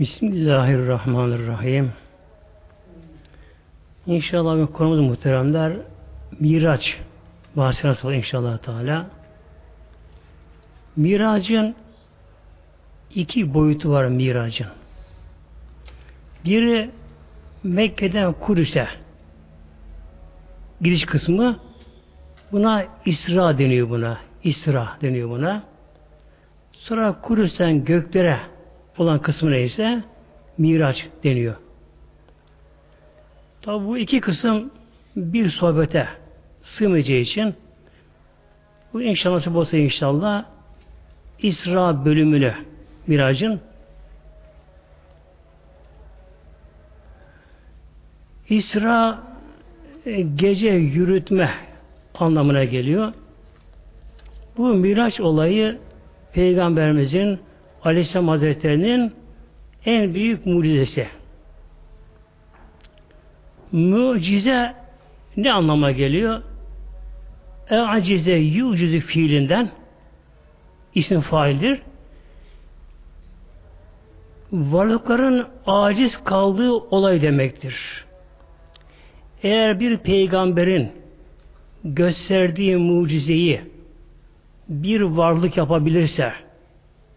Bismillahirrahmanirrahim. İnşallah konumuz muhteremler Miraç bahsine inşallah Teala. Miracın iki boyutu var miracın. Biri Mekke'den Kudüs'e giriş kısmı buna İsra deniyor buna. İsra deniyor buna. Sonra Kudüs'ten göklere olan kısmı neyse Miraç deniyor. Tabi bu iki kısım bir sohbete sığmayacağı için bu inşallah olsa inşallah İsra bölümünü Miracın İsra e, gece yürütme anlamına geliyor. Bu Miraç olayı Peygamberimizin Aleyhisselam Hazretleri'nin en büyük mucizesi. Mucize ne anlama geliyor? E-acize yucizi fiilinden isim faildir. Varlıkların aciz kaldığı olay demektir. Eğer bir peygamberin gösterdiği mucizeyi bir varlık yapabilirse,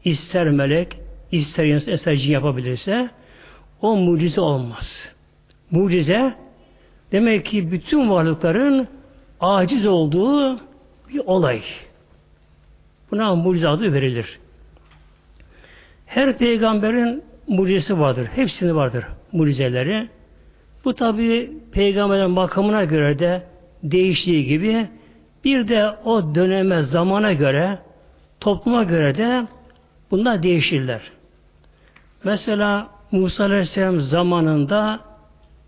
ister melek, ister insan, ister cin yapabilirse, o mucize olmaz. Mucize, demek ki bütün varlıkların aciz olduğu bir olay. Buna mucize adı verilir. Her peygamberin mucizesi vardır. Hepsinde vardır mucizeleri. Bu tabi peygamberin makamına göre de değiştiği gibi bir de o döneme, zamana göre, topluma göre de bunlar değişirler. Mesela Musa Aleyhisselam zamanında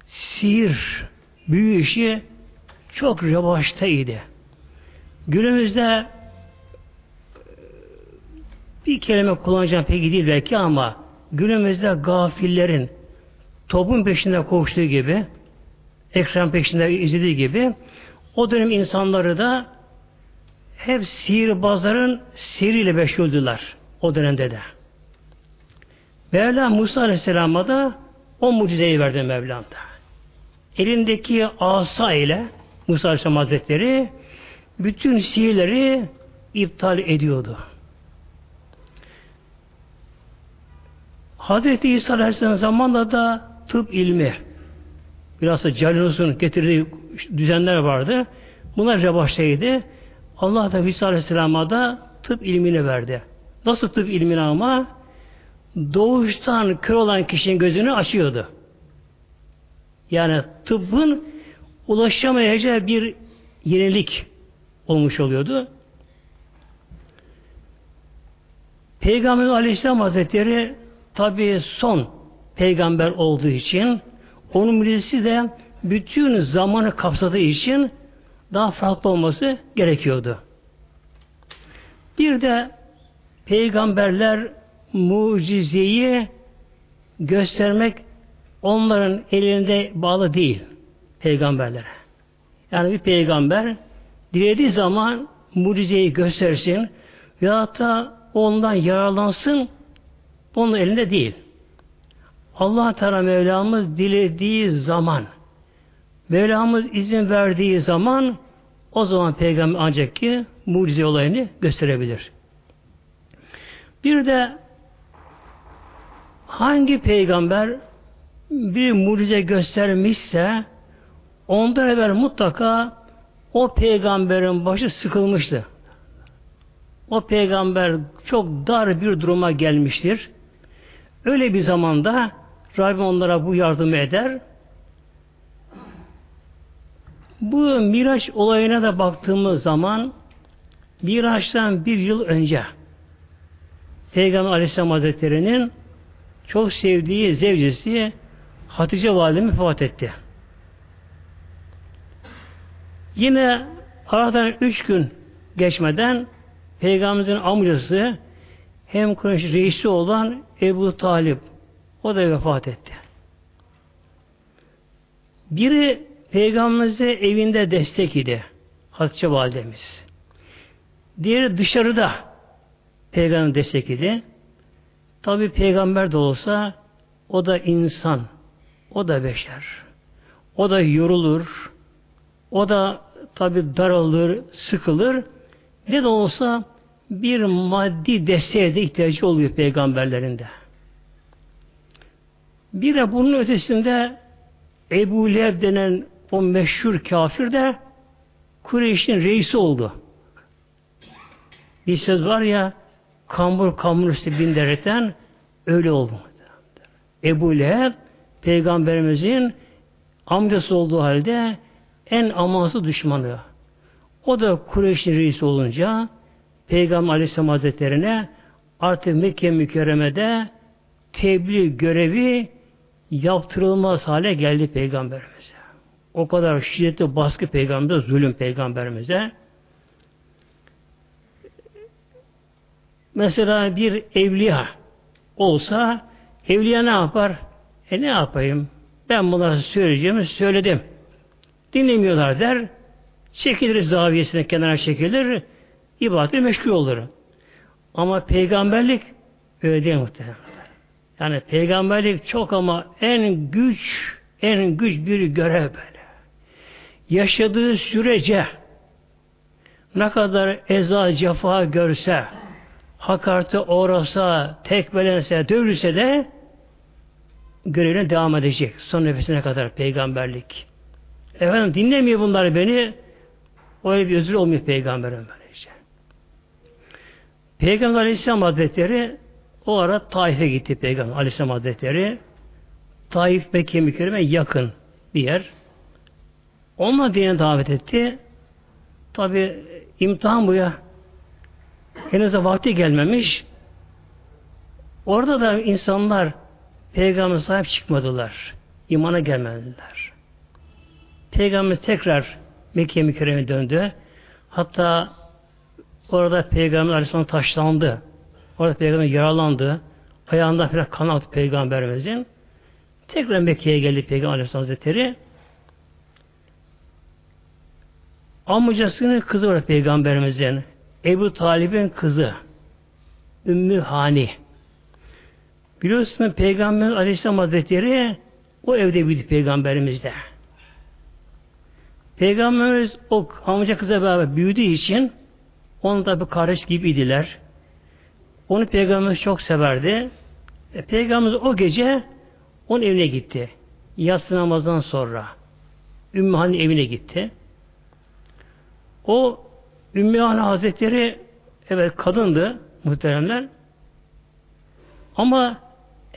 sihir, büyü işi çok revaçtaydı. Günümüzde bir kelime kullanacağım peki değil belki ama günümüzde gafillerin toplum peşinde koştuğu gibi ekran peşinde izlediği gibi o dönem insanları da hep sihirbazların sihiriyle meşguldüler o dönemde de. Mevla Musa Aleyhisselam'a da o mucizeyi verdi Mevlam da. Elindeki asa ile Musa Aleyhisselam Hazretleri bütün sihirleri iptal ediyordu. Hazreti İsa Aleyhisselam zamanında da tıp ilmi biraz da Calinus'un getirdiği düzenler vardı. Bunlar revaçtaydı. Allah da İsa Aleyhisselam'a da tıp ilmini verdi. Nasıl tıp ilmini ama? Doğuştan kör olan kişinin gözünü açıyordu. Yani tıbbın ulaşamayacağı bir yenilik olmuş oluyordu. Peygamber Aleyhisselam Hazretleri tabi son peygamber olduğu için onun mucizesi de bütün zamanı kapsadığı için daha farklı olması gerekiyordu. Bir de peygamberler mucizeyi göstermek onların elinde bağlı değil peygamberlere. Yani bir peygamber dilediği zaman mucizeyi göstersin veya da ondan yararlansın onun elinde değil. Allah Teala Mevlamız dilediği zaman Mevlamız izin verdiği zaman o zaman peygamber ancak ki mucize olayını gösterebilir. Bir de hangi peygamber bir mucize göstermişse ondan evvel mutlaka o peygamberin başı sıkılmıştı. O peygamber çok dar bir duruma gelmiştir. Öyle bir zamanda Rabbim onlara bu yardımı eder. Bu Miraç olayına da baktığımız zaman Miraç'tan bir yıl önce Peygamber Aleyhisselam Hazretleri'nin çok sevdiği zevcesi Hatice Validemi vefat etti. Yine aradan üç gün geçmeden Peygamberimizin amcası hem Kureyş reisi olan Ebu Talip o da vefat etti. Biri Peygamberimize evinde destek idi. Hatice validemiz. Diğeri dışarıda Peygamber destek idi. Tabi peygamber de olsa O da insan. O da beşer. O da yorulur. O da tabi daralır, sıkılır. Ne de olsa bir maddi desteğe de ihtiyacı oluyor peygamberlerinde. Bir de bunun ötesinde Ebu Leheb denen o meşhur kafir de Kureyş'in reisi oldu. Bir söz var ya kambur kambur üstü bin öyle oldu. Ebu Leheb peygamberimizin amcası olduğu halde en amansız düşmanı. O da Kureyş'in reisi olunca Peygamber Aleyhisselam Hazretleri'ne artık Mekke mükerremede tebliğ görevi yaptırılmaz hale geldi Peygamberimize. O kadar şiddetli baskı Peygamberimize, zulüm Peygamberimize. Mesela bir evliya olsa evliya ne yapar? E ne yapayım? Ben bunlara söyleyeceğimi söyledim. Dinlemiyorlar der. Çekilir zaviyesine kenara çekilir. ibadete meşgul olur. Ama peygamberlik öyle değil muhtemelen. Yani peygamberlik çok ama en güç en güç bir görev böyle. Yaşadığı sürece ne kadar eza cefa görse hakartı uğrasa, tekmelense, dövülse de görevine devam edecek. Son nefesine kadar peygamberlik. Efendim dinlemiyor bunları beni. Öyle bir özür olmuyor peygamberin böylece. Peygamber Aleyhisselam Hazretleri o ara Taif'e gitti Peygamber Aleyhisselam Hazretleri. Taif Mekke mükerreme yakın bir yer. Onunla dine davet etti. Tabi imtihan bu ya. Henüz vakti gelmemiş. Orada da insanlar peygamber sahip çıkmadılar. İmana gelmediler. Peygamber tekrar Mekke mükerreme döndü. Hatta orada Peygamber Aleyhisselam taşlandı. Orada Peygamber yaralandı. Ayağından falan kan aktı Peygamberimizin. Tekrar Mekke'ye geldi Peygamber Aleyhisselam Hazretleri. Amcasının kızı var Peygamberimizin. Ebu Talib'in kızı. Ümmü Hani. Biliyorsunuz Peygamber Aleyhisselam Hazretleri o evde büyüdü Peygamberimizde. Peygamberimiz o amca kıza beraber büyüdüğü için onun da bir kardeş gibiydiler. Onu Peygamberimiz çok severdi. E, Peygamberimiz o gece onun evine gitti. Yatsı namazdan sonra. Ümmü Hani evine gitti. O Ümmü Hani Hazretleri evet kadındı muhteremler. Ama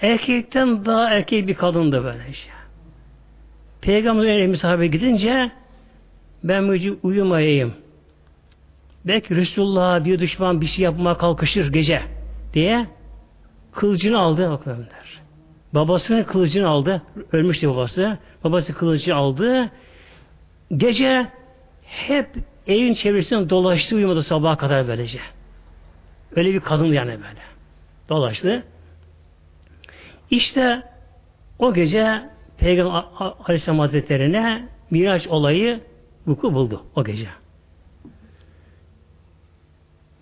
erkekten daha erkek bir kadındı böyle işte. Peygamber'in evine sahabe gidince ben bu uyumayayım. Belki Resulullah'a bir düşman bir şey yapmaya kalkışır gece diye kılıcını aldı bakımlar. Babasının kılıcını aldı. Ölmüştü babası. Babası kılıcı aldı. Gece hep evin çevresinde dolaştı uyumadı sabaha kadar böylece. Öyle bir kadın yani böyle. Dolaştı. İşte o gece Peygamber Aleyhisselam Hazretleri'ne Miraç olayı vuku buldu o gece.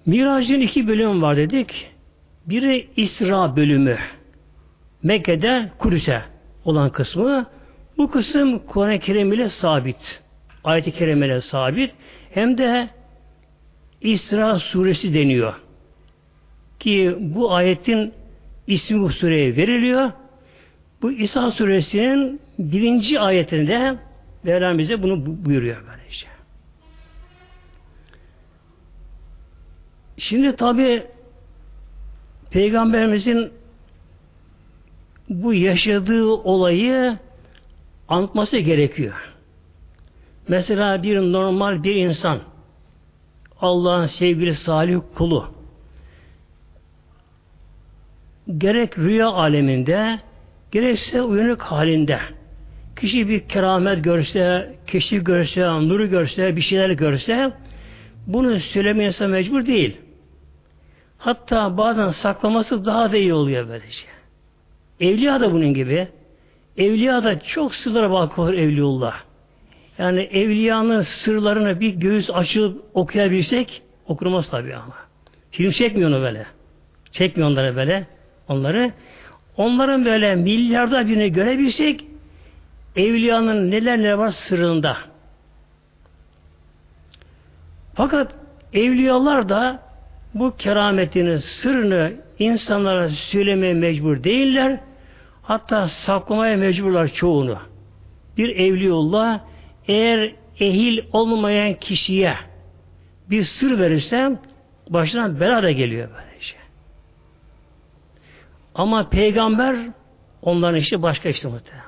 Miracın iki bölümü var dedik. Biri İsra bölümü. Mekke'de Kudüs'e olan kısmı. Bu kısım Kur'an-ı Kerim ile sabit. Ayet-i Kerime ile sabit. Hem de İsra suresi deniyor. Ki bu ayetin ismi bu sureye veriliyor. Bu İsa suresinin birinci ayetinde Mevlam bize bunu buyuruyor böylece. Şimdi tabi Peygamberimizin bu yaşadığı olayı anlatması gerekiyor. Mesela bir normal bir insan Allah'ın sevgili salih kulu gerek rüya aleminde gerekse uyanık halinde kişi bir keramet görse, kişi görse, nuru görse, bir şeyler görse bunu söylemeye mecbur değil. Hatta bazen saklaması daha da iyi oluyor böylece. Evliya da bunun gibi. Evliya da çok sırlara bakıyor Evliullah. Yani evliyanın sırlarını bir göğüs açıp okuyabilsek okunmaz tabi ama. Film çekmiyor onu böyle. Çekmiyor onları böyle. Onları. onların böyle milyarda birini görebilsek evliyanın neler neler var sırrında. Fakat evliyalar da bu kerametinin sırrını insanlara söylemeye mecbur değiller. Hatta saklamaya mecburlar çoğunu. Bir evliullah eğer ehil olmayan kişiye bir sır verirsem başına bela da geliyor böylece. Ama peygamber onların işi başka işte muhtemelen.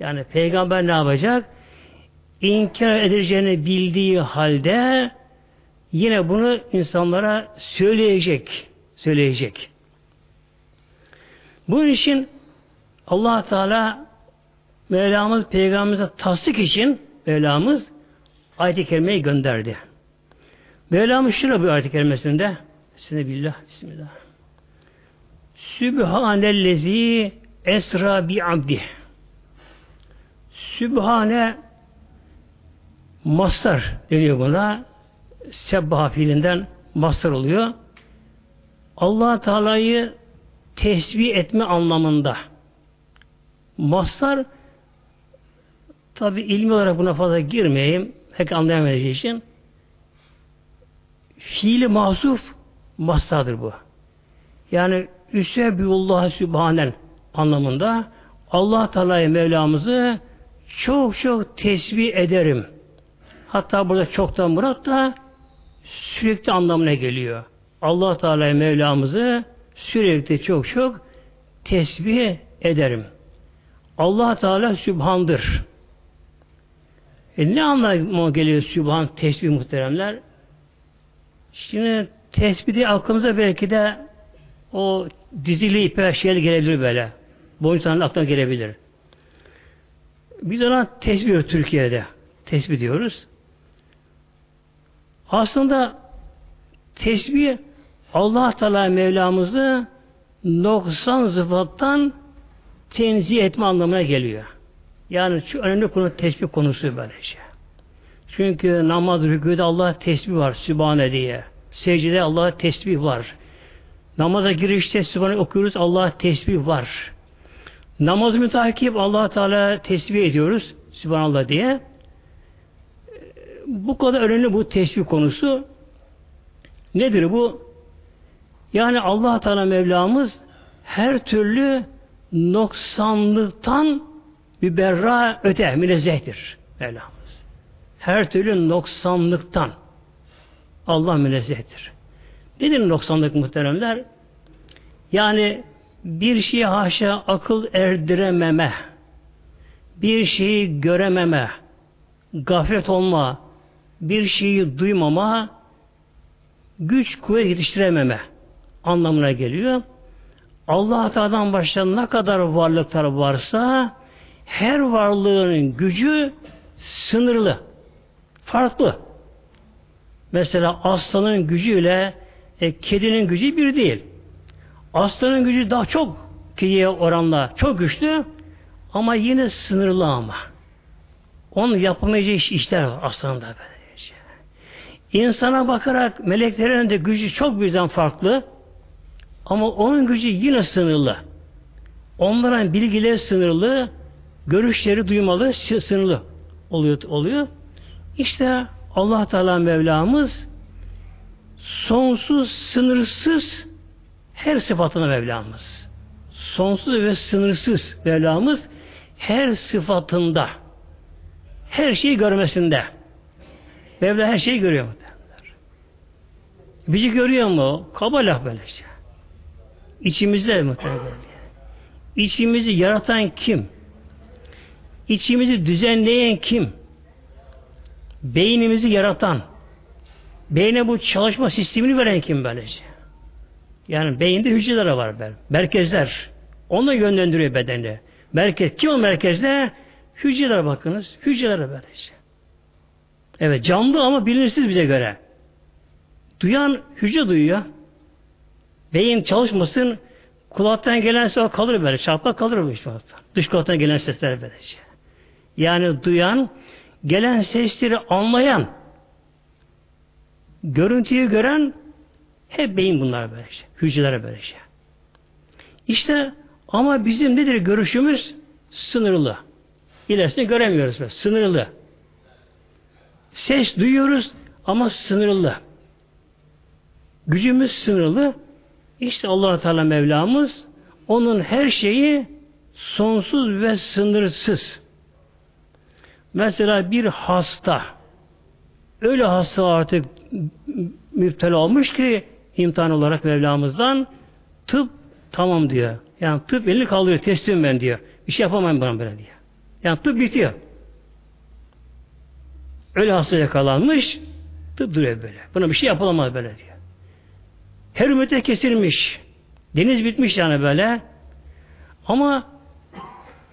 Yani peygamber ne yapacak? İnkar edileceğini bildiği halde yine bunu insanlara söyleyecek. Söyleyecek. Bunun için allah Teala Mevlamız Peygamberimize tasdik için Mevlamız ayet-i kerimeyi gönderdi. Mevlamız şöyle bir ayet-i kerimesinde Bismillah, Bismillah. Sübhanellezi esra bi abdi. Sübhane mastar deniyor buna. Sebbaha fiilinden mastar oluyor. allah Teala'yı tesbih etme anlamında. Mastar tabi ilmi olarak buna fazla girmeyeyim. Pek anlayamayacağı için. Fiili mahsuf mastardır bu. Yani Üsebbiullah Sübhanen anlamında Allah Teala'yı Mevlamızı çok çok tesbih ederim. Hatta burada çoktan murat da sürekli anlamına geliyor. Allah Teala Mevlamızı sürekli çok çok tesbih ederim. Allah Teala Sübhan'dır. E ne anlamına geliyor Sübhan tesbih muhteremler? Şimdi tesbih aklımıza belki de o dizili ipe şeyler gelebilir böyle. Boyuncanın aklına gelebilir. Biz ona tesbih Türkiye'de. Tesbih diyoruz. Aslında tesbih Allah Teala Mevlamızı 90 sıfattan tenzih etme anlamına geliyor. Yani şu önemli konu tesbih konusu böylece. Çünkü namaz rükûde Allah tesbih var Sübhane diye. Secde Allah tesbih var. Namaza girişte Sübhane okuyoruz Allah tesbih var. Namaz mütakip allah Teala tesbih ediyoruz. Sübhanallah diye. Bu kadar önemli bu tesbih konusu. Nedir bu? Yani allah Teala Mevlamız her türlü noksanlıktan bir berra öte, münezzehtir Mevlamız. Her türlü noksanlıktan Allah münezzehtir. Nedir noksanlık muhteremler? Yani bir şeyi haşa akıl erdirememe, bir şeyi görememe, gaflet olma, bir şeyi duymama, güç kuvvet yetiştirememe anlamına geliyor. Allah Teala'dan başka ne kadar varlıklar varsa her varlığın gücü sınırlı, farklı. Mesela aslanın gücüyle e, kedinin gücü bir değil. Aslanın gücü daha çok kediye oranla çok güçlü ama yine sınırlı ama. Onun yapamayacağı iş, işler var aslında böylece. İnsana bakarak meleklerin de gücü çok birden farklı ama onun gücü yine sınırlı. Onların bilgileri sınırlı, görüşleri duymalı, sınırlı oluyor. oluyor. İşte Allah Teala Mevlamız sonsuz, sınırsız her sıfatına Mevlamız. Sonsuz ve sınırsız Mevlamız her sıfatında her şeyi görmesinde. Mevla her şeyi görüyor mu? Bizi görüyor mu? Kaba laf böylece. İçimizde muhtemelen. İçimizi yaratan kim? İçimizi düzenleyen kim? Beynimizi yaratan, beyne bu çalışma sistemini veren kim böylece? Yani beyinde hücreler var. Merkezler. Onu yönlendiriyor bedeni. Merkez. Kim o merkezde? Hücreler bakınız. Hücreler böylece. Evet canlı ama bilinçsiz bize göre. Duyan hücre duyuyor. Beyin çalışmasın kulaktan gelen ses kalır böyle. Çarpmak kalır bu işte. Dış kulaktan gelen sesler böylece. Yani duyan, gelen sesleri anlayan, görüntüyü gören hep beyin bunlar böyle şey. Hücrelere böyle şey. İşte ama bizim nedir görüşümüz? Sınırlı. İlerisini göremiyoruz. Böyle. Sınırlı. Ses duyuyoruz ama sınırlı. Gücümüz sınırlı. İşte allah Teala Mevlamız onun her şeyi sonsuz ve sınırsız. Mesela bir hasta öyle hasta artık müptela olmuş ki imtihan olarak Mevlamızdan tıp tamam diyor. Yani tıp elini kaldırıyor, teslim ben diyor. Bir şey yapamam bana böyle diyor. Yani tıp bitiyor. Öyle hasta yakalanmış, tıp duruyor böyle. Buna bir şey yapılamaz böyle diyor. Her ümmete kesilmiş. Deniz bitmiş yani böyle. Ama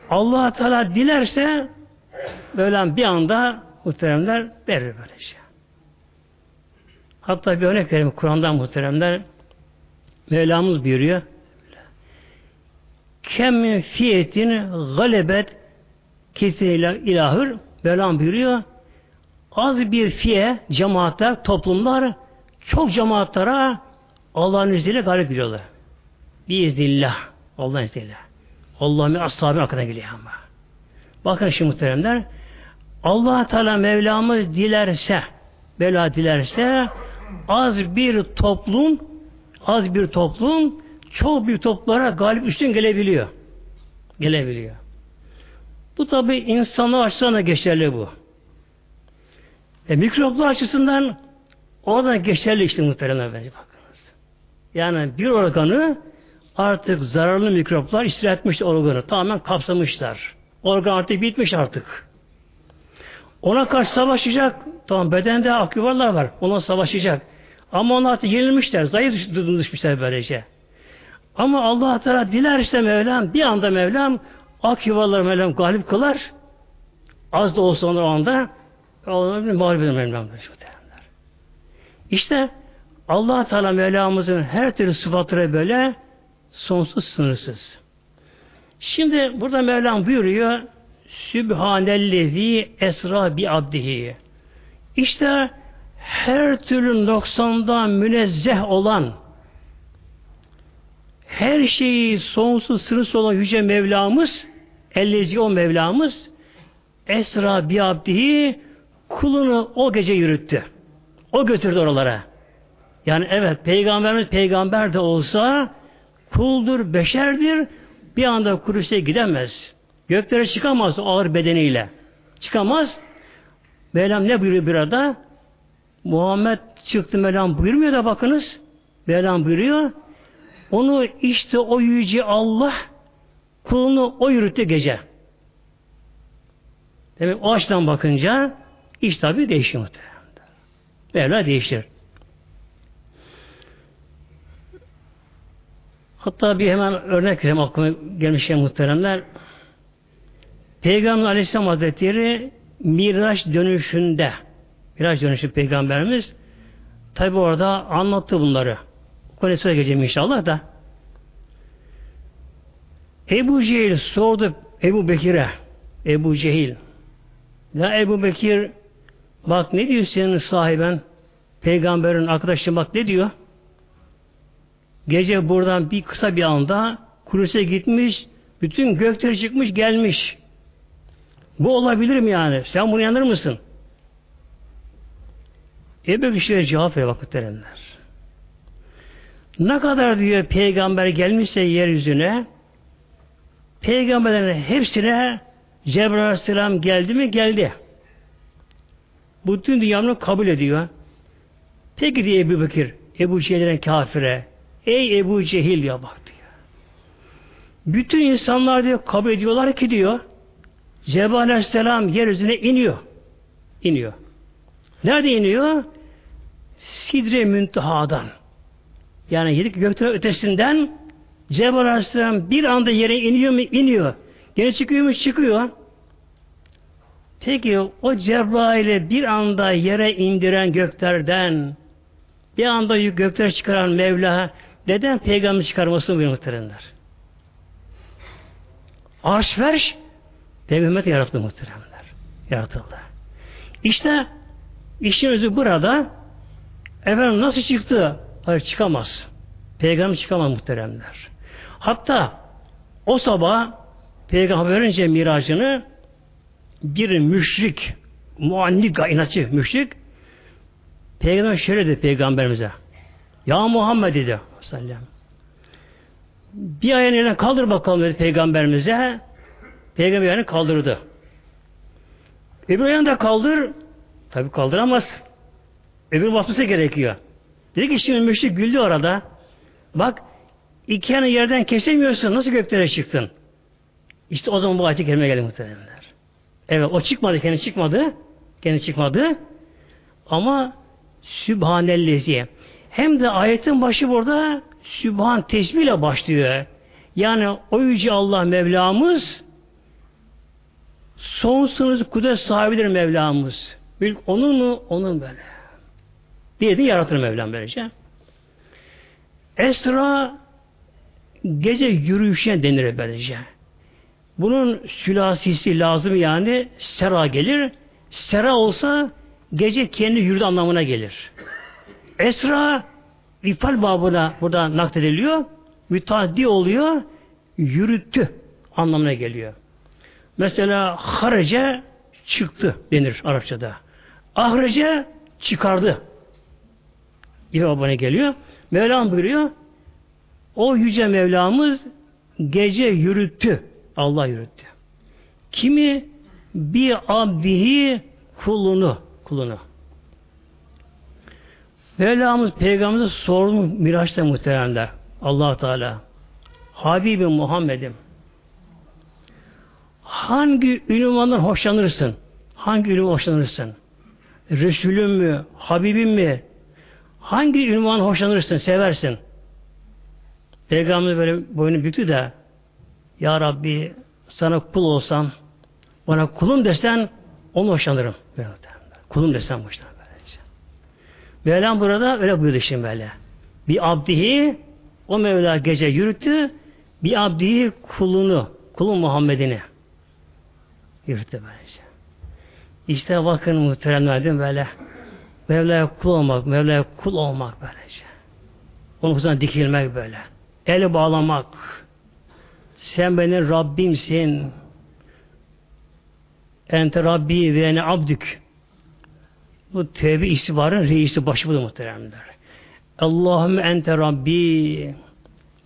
allah Teala dilerse böyle bir anda muhteremler verir böyle şey. Hatta bir örnek vereyim Kur'an'dan muhteremler. Mevlamız buyuruyor. Kem fiyetin galebet kesinlikle ilahır Mevlam buyuruyor. Az bir fiye, cemaatler, toplumlar çok cemaatlara Allah'ın izniyle galip geliyorlar. Biiznillah. Allah'ın izniyle. Allah'ın ashabı hakkında geliyor ama. Bakın şimdi muhteremler allah Teala Mevlamız dilerse Mevla dilerse az bir toplum az bir toplum çok büyük toplumlara galip üstün gelebiliyor. Gelebiliyor. Bu tabi insanlar açısından da geçerli bu. E, mikroplar açısından oradan geçerli işte muhtemelen bence bakınız. Yani bir organı artık zararlı mikroplar istirahat etmiş organı. Tamamen kapsamışlar. Organ artık bitmiş artık. Ona karşı savaşacak. Tamam bedende aküvarlar var. Ona savaşacak. Ama onlar artık yenilmişler. Zayıf düşmüşler böylece. Ama Allah Teala dilerse Mevlam bir anda Mevlam ak yuvaları Mevlam galip kılar. Az da olsa onlar o anda Allah'ın mağlup eder Mevlam. İşte Allah Teala Mevlamızın her türlü sıfatları böyle sonsuz sınırsız. Şimdi burada Mevlam buyuruyor Sübhanellezi esra bi abdihi. İşte her türlü noksandan münezzeh olan her şeyi sonsuz sınırsız olan Yüce Mevlamız ellezi o Mevlamız esra bi abdihi kulunu o gece yürüttü. O götürdü oralara. Yani evet peygamberimiz peygamber de olsa kuldur, beşerdir bir anda Kudüs'e gidemez. Göklere çıkamaz o ağır bedeniyle. Çıkamaz. Mevlam ne buyuruyor bir arada? Muhammed çıktı Mevlam buyurmuyor da bakınız. Mevlam buyuruyor. Onu işte o yüce Allah kulunu o yürüttü gece. Demek o açıdan bakınca iş tabi değişiyor muhtemelen. Mevla değişir. Hatta bir hemen örnek vereyim aklıma gelmişken muhteremler. Peygamber Aleyhisselam Hazretleri Miraç dönüşünde Miraç dönüşü Peygamberimiz tabi orada anlattı bunları. Konuya geleceğim inşallah da. Ebu Cehil sordu Ebu Bekir'e Ebu Cehil Ya Ebu Bekir bak ne diyor senin sahiben peygamberin arkadaşı bak ne diyor gece buradan bir kısa bir anda Kudüs'e gitmiş bütün gökleri çıkmış gelmiş bu olabilir mi yani? Sen bunu inanır mısın? Ebu Bekir'e cevap veriyor vakitlerimler. Ne kadar diyor peygamber gelmişse yeryüzüne peygamberlerin hepsine Cebrail Aleyhisselam geldi mi? Geldi. Bütün dünyanın kabul ediyor. Peki diye Ebu Bekir, Ebu Cehil'in kafire, ey Ebu Cehil ya bak diyor. Bütün insanlar diyor kabul ediyorlar ki diyor, Cebrail Aleyhisselam yeryüzüne iniyor. İniyor. Nerede iniyor? Sidre Münteha'dan. Yani yedi gökten ötesinden Cebrail Aleyhisselam bir anda yere iniyor mu? İniyor. Gene çıkıyor mu? Çıkıyor. Peki o Cebrail'i bir anda yere indiren göklerden bir anda gökler çıkaran Mevla neden peygamber çıkarmasını buyuruyor muhteremler? Arş verş Peygamber yarattı muhteremler. Yaratıldı. İşte işin özü burada efendim nasıl çıktı? Hayır çıkamaz. Peygamber çıkamaz muhteremler. Hatta o sabah Peygamber önce miracını bir müşrik, muannika inatçı müşrik Peygamber şöyle dedi Peygamberimize. Ya Muhammed dedi. Sallam. Bir ayağını yerine kaldır bakalım dedi Peygamberimize. Peygamber ayağını kaldırdı. Öbür ayağını da kaldır. Tabi kaldıramaz. Öbür basması gerekiyor. Dedi ki şimdi müşrik güldü orada. Bak iki yanı yerden kesemiyorsun. Nasıl göklere çıktın? İşte o zaman bu ayet-i kerime geldi muhtemelenler. Evet o çıkmadı. Kendi çıkmadı. Kendi çıkmadı. Ama Sübhanellezi. Hem de ayetin başı burada Sübhan tesbihle başlıyor. Yani o yüce Allah Mevlamız sonsuz kudret sahibidir Mevlamız. Bil onun mu? Onun böyle. Bir de yaratır Mevlam böylece. Esra gece yürüyüşe denir böylece. Bunun sülasisi lazım yani sera gelir. Sera olsa gece kendi yürüdü anlamına gelir. Esra ifal babına burada naklediliyor. Müteaddi oluyor. Yürüttü anlamına geliyor. Mesela harece çıktı denir Arapçada. Ahrece çıkardı. İfal babına geliyor. Mevlam buyuruyor. O yüce Mevlamız gece yürüttü. Allah yürüttü. Kimi bir abdihi kulunu kulunu. Mevlamız Peygamberimize sordu Miraç'ta muhteremler. allah Teala. Habibim Muhammed'im. Hangi ünvandan hoşlanırsın? Hangi ünvan hoşlanırsın? Resulüm mü? Habibim mi? Hangi ünvan hoşlanırsın, seversin? Peygamber böyle boynu büktü de Ya Rabbi sana kul olsam bana kulum desen onu hoşlanırım. Kulum desen hoşlanırım. Mevlam burada öyle buyurdu şimdi böyle. Bir abdihi o Mevla gece yürüttü. Bir abdihi kulunu, kulun Muhammed'ini yürüttü böylece. İşte bakın muhteremler değil böyle? Mevla'ya kul olmak, Mevla'ya kul olmak böylece. Onun huzuruna dikilmek böyle. El bağlamak. Sen benim Rabbimsin. Ente Rabbi ve ene abdük. Bu tevbe istibarın reisi başı bu da muhteremler. Allahümme ente Rabbi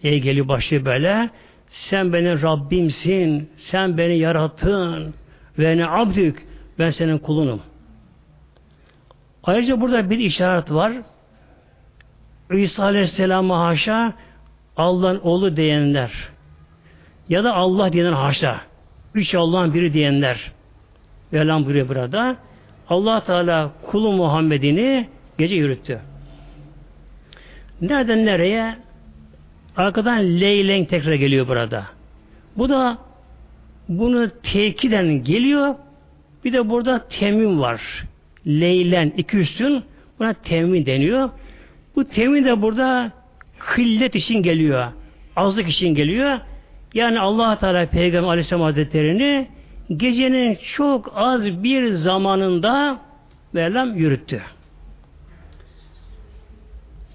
diye geliyor başı böyle. Sen benim Rabbimsin. Sen beni yarattın. Ve ne abdük. Ben senin kulunum. Ayrıca burada bir işaret var. İsa Aleyhisselam'a haşa Allah'ın oğlu diyenler ya da Allah diyenler haşa. Üç Allah'ın biri diyenler. Velam buyuruyor burada allah Teala kulu Muhammed'ini gece yürüttü. Nereden nereye? Arkadan leylen tekrar geliyor burada. Bu da bunu tekiden geliyor. Bir de burada temin var. Leylen iki üstün buna temin deniyor. Bu temin de burada kıllet için geliyor. Azlık için geliyor. Yani Allah Teala Peygamber Aleyhisselam Hazretleri'ni gecenin çok az bir zamanında Mevlam yürüttü.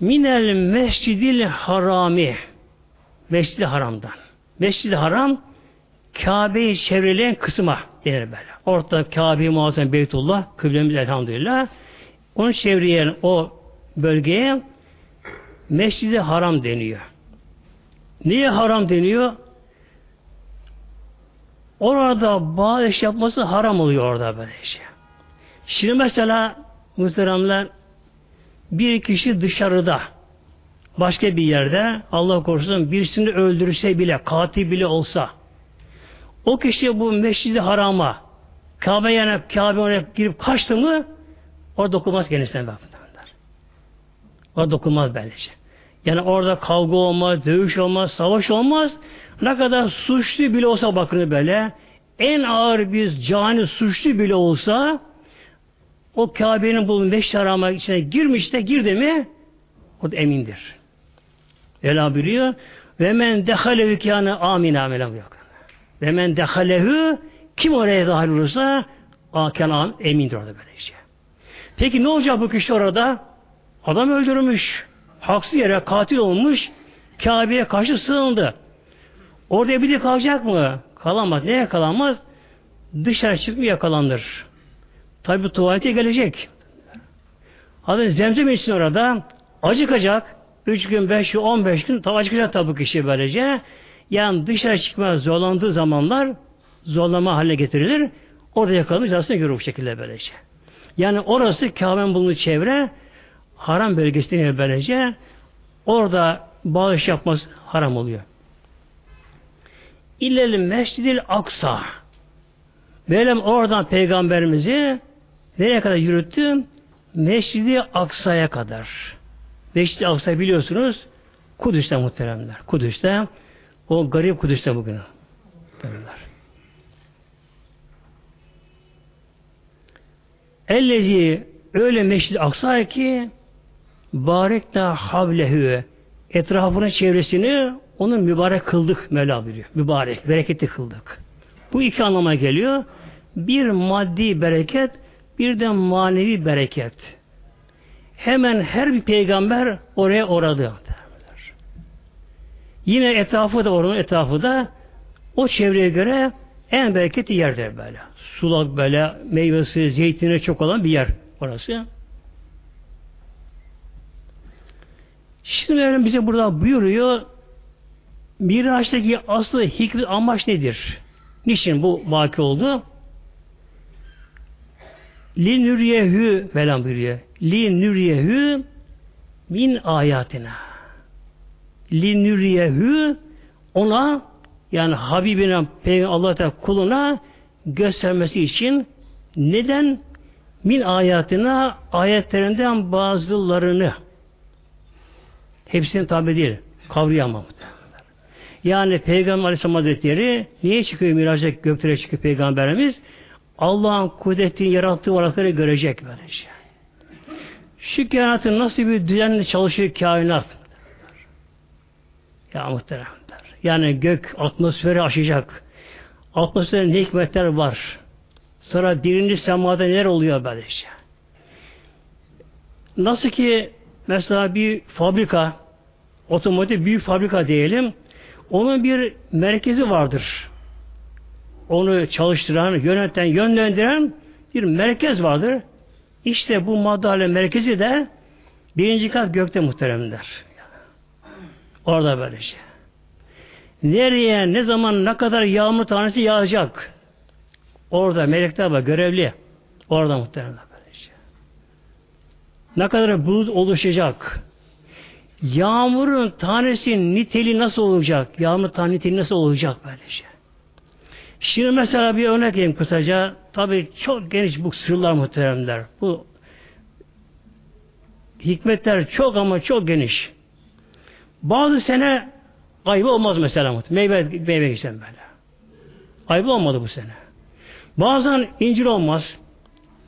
Minel mescidil harami Mescid-i Haram'dan. Mescid-i Haram Kabe'yi çevreleyen kısma denir böyle. Ortada Kabe-i Muazzam Beytullah, kıblemiz elhamdülillah. Onu çevreyen o bölgeye Mescid-i Haram deniyor. Niye haram deniyor? Orada bağış yapması haram oluyor orada böyle şey. Şimdi mesela muhteremler bir kişi dışarıda başka bir yerde Allah korusun birisini öldürse bile katil bile olsa o kişi bu meşridi harama Kabe yani Kabe oraya girip kaçtı mı orada dokunmaz kendisine bakımlar. Orada dokunmaz böylece. Yani orada kavga olmaz, dövüş olmaz, savaş olmaz. Ne kadar suçlu bile olsa bakın böyle en ağır bir cani suçlu bile olsa o Kabe'nin bulunduğu beş harama içine girmiş de girdi mi o da emindir. Ela biliyor. Ve men dehalehu kâne amin amelam yok. Ve men dehalehu kim oraya dahil olursa aken am emindir orada böyle şey. Peki ne olacak bu kişi orada? Adam öldürmüş. Haksız yere katil olmuş. Kabe'ye karşı sığındı. Orada de kalacak mı? Kalamaz. Neye kalamaz? Dışarı çıkıp yakalanır. Tabi tuvalete gelecek. Hadi zemzem için orada acıkacak. 3 gün, 5 gün, 15 gün tabi acıkacak tabi kişi böylece. Yani dışarı çıkmaya zorlandığı zamanlar zorlama haline getirilir. Orada yakalanmış aslında görür bu şekilde böylece. Yani orası Kabe'nin bulunduğu çevre haram bölgesi böylece. Orada bağış yapması haram oluyor. İllel Mescidil Aksa. Benim oradan peygamberimizi nereye kadar yürüttü? Mescidi Aksa'ya kadar. Mescidi Aksa biliyorsunuz Kudüs'te muhteremler. Kudüs'te o garip Kudüs'te bugün. Muhteremler. Ellezi öyle Mescid-i Aksa ki barekna havlehu etrafının çevresini onun mübarek kıldık Mevla buyuruyor. Mübarek, bereketli kıldık. Bu iki anlama geliyor. Bir maddi bereket, bir de manevi bereket. Hemen her bir peygamber oraya oradı. Yine etrafı da oranın etrafı da o çevreye göre en bereketli yerdir böyle. Sulak böyle, meyvesi, zeytini çok olan bir yer orası. Şimdi Mevlam bize burada buyuruyor Miraç'taki aslı hikmet amaç nedir? Niçin bu vaki oldu? Li nüriyehü velan buyuruyor. Li nüriyehü min ayatina. Li nüriyehü ona yani Habibine Peygamber Allah Teala kuluna göstermesi için neden min ayatına ayetlerinden bazılarını hepsini tabi değil kavrayamam. Yani Peygamber Aleyhisselam Hazretleri niye çıkıyor miraca göklere çıkıyor Peygamberimiz? Allah'ın kudretini yarattığı varlıkları görecek böylece. Şu kainatın nasıl bir düzenli çalışıyor kainat? Ya muhteremler. Yani gök atmosferi aşacak. Atmosferde ne hikmetler var. Sonra birinci semada neler oluyor böylece. Nasıl ki mesela bir fabrika, otomotiv büyük fabrika diyelim, onun bir merkezi vardır. Onu çalıştıran, yöneten, yönlendiren bir merkez vardır. İşte bu madde merkezi de birinci kat gökte muhteremler. Orada böylece. Şey. Nereye, ne zaman, ne kadar yağmur tanesi yağacak? Orada melekler var, görevli. Orada muhteremler böylece. Şey. Ne kadar bulut oluşacak? Yağmurun tanesi niteliği nasıl olacak? Yağmur tanesi niteliği nasıl olacak böylece? Şey? Şimdi mesela bir örnek vereyim kısaca. Tabi çok geniş bu sırlar muhteremler. Bu hikmetler çok ama çok geniş. Bazı sene ayıbı olmaz mesela. Meyve, meyve geçen böyle. Ayıbı olmadı bu sene. Bazen incir olmaz.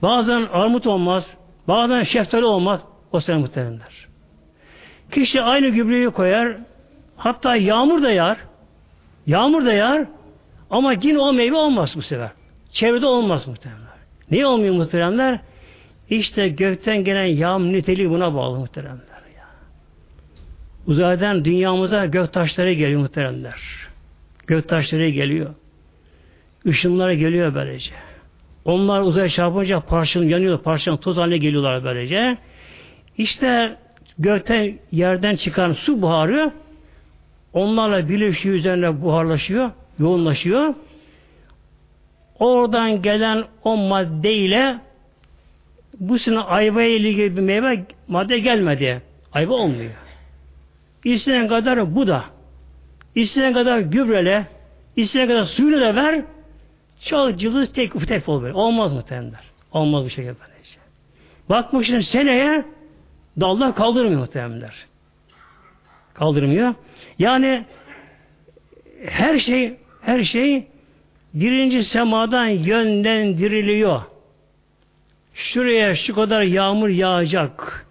Bazen armut olmaz. Bazen şeftali olmaz. O sene muhteremler. Kişi aynı gübreyi koyar. Hatta yağmur da yağar. Yağmur da yağar. Ama yine o meyve olmaz bu sefer. Çevrede olmaz muhteremler. Niye olmuyor muhteremler? İşte gökten gelen yağmur niteliği buna bağlı muhteremler. Ya. Uzaydan dünyamıza gök taşları geliyor muhteremler. Gök taşları geliyor. Işınlar geliyor böylece. Onlar uzaya çarpınca parçalanıp yanıyor, parçalanıp toz haline geliyorlar böylece. İşte gökten yerden çıkan su buharı onlarla birleşiyor üzerine buharlaşıyor, yoğunlaşıyor. Oradan gelen o maddeyle bu sene ayva ile ilgili bir meyve madde gelmedi. Ayva olmuyor. İstenen kadar bu da. İstenen kadar gübrele, istenen kadar suyunu da ver, çok cılız tek tek ol Olmaz mı temler? Olmaz bu şekilde. Bakmışsın seneye Dallar kaldırmıyor muhtemelenler. Kaldırmıyor. Yani her şey her şey birinci semadan yönlendiriliyor. Şuraya şu kadar yağmur yağacak.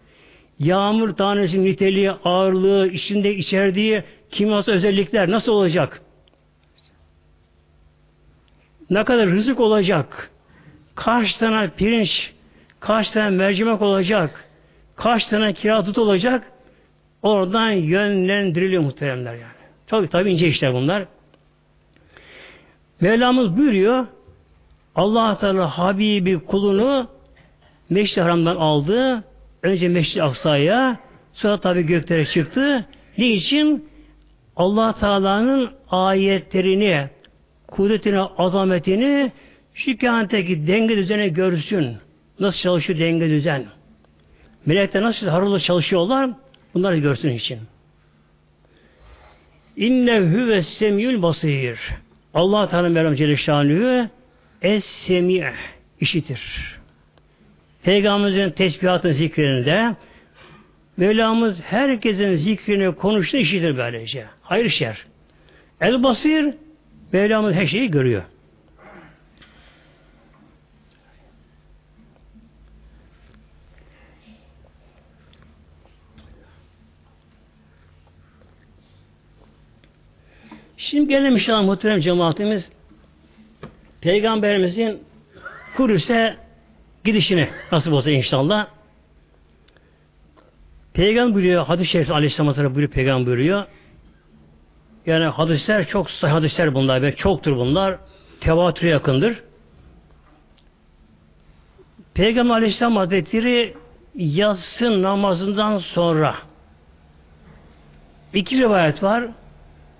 Yağmur tanesi niteliği, ağırlığı, içinde içerdiği kimyasal özellikler nasıl olacak? Ne kadar rızık olacak? Kaç tane pirinç, kaç tane mercimek olacak? Kaç tane kira tut olacak? Oradan yönlendiriliyor muhteremler yani. Tabi tabi ince işler bunlar. Mevlamız buyuruyor allah Teala Habibi kulunu Meşri Haram'dan aldı. Önce Meşri Aksa'ya sonra tabi göklere çıktı. Niçin? allah Teala'nın ayetlerini, kudretini, azametini şu kainattaki denge düzeni görsün. Nasıl çalışıyor denge düzen. Melekler nasıl harıl çalışıyorlar bunları görsün için. İnnehu ve semiyül basir. Allah Teala Mevlam Celle es semi işitir. Peygamberimizin tesbihatın zikirinde Mevlamız herkesin zikrini konuştuğunu işitir böylece. Hayır şer. El basir Mevlamız her şeyi görüyor. Şimdi gelelim inşallah muhterem cemaatimiz Peygamberimizin Kudüs'e gidişine nasip olsa inşallah. Peygamber buyuruyor, hadis-i şerif aleyhisselam buyuruyor, peygamber buyuruyor. Yani hadisler çok sahih hadisler bunlar, ve çoktur bunlar. Tevatüre yakındır. Peygamber aleyhisselam hazretleri yatsı namazından sonra iki rivayet var.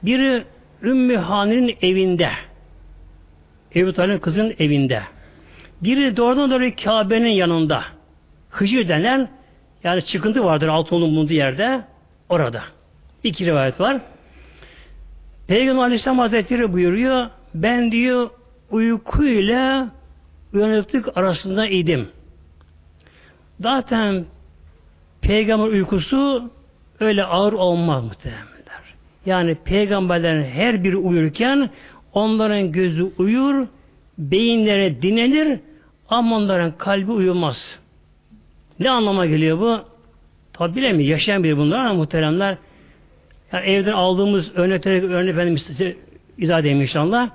Biri Ümmü Hani'nin evinde. Ebu Talib'in kızın evinde. Biri doğrudan doğru Kabe'nin yanında. Hıcır denen yani çıkıntı vardır altının bulunduğu yerde. Orada. İki rivayet var. Peygamber Aleyhisselam Hazretleri buyuruyor. Ben diyor uykuyla uyanıklık arasında idim. Zaten peygamber uykusu öyle ağır olmaz muhtemelen. Yani peygamberlerin her biri uyurken onların gözü uyur, beyinlere dinlenir ama onların kalbi uyumaz. Ne anlama geliyor bu? Tabi bilemiyor. Yaşayan biri bunlar ama muhteremler yani evden aldığımız örnekleri örnek benim size izah edeyim inşallah.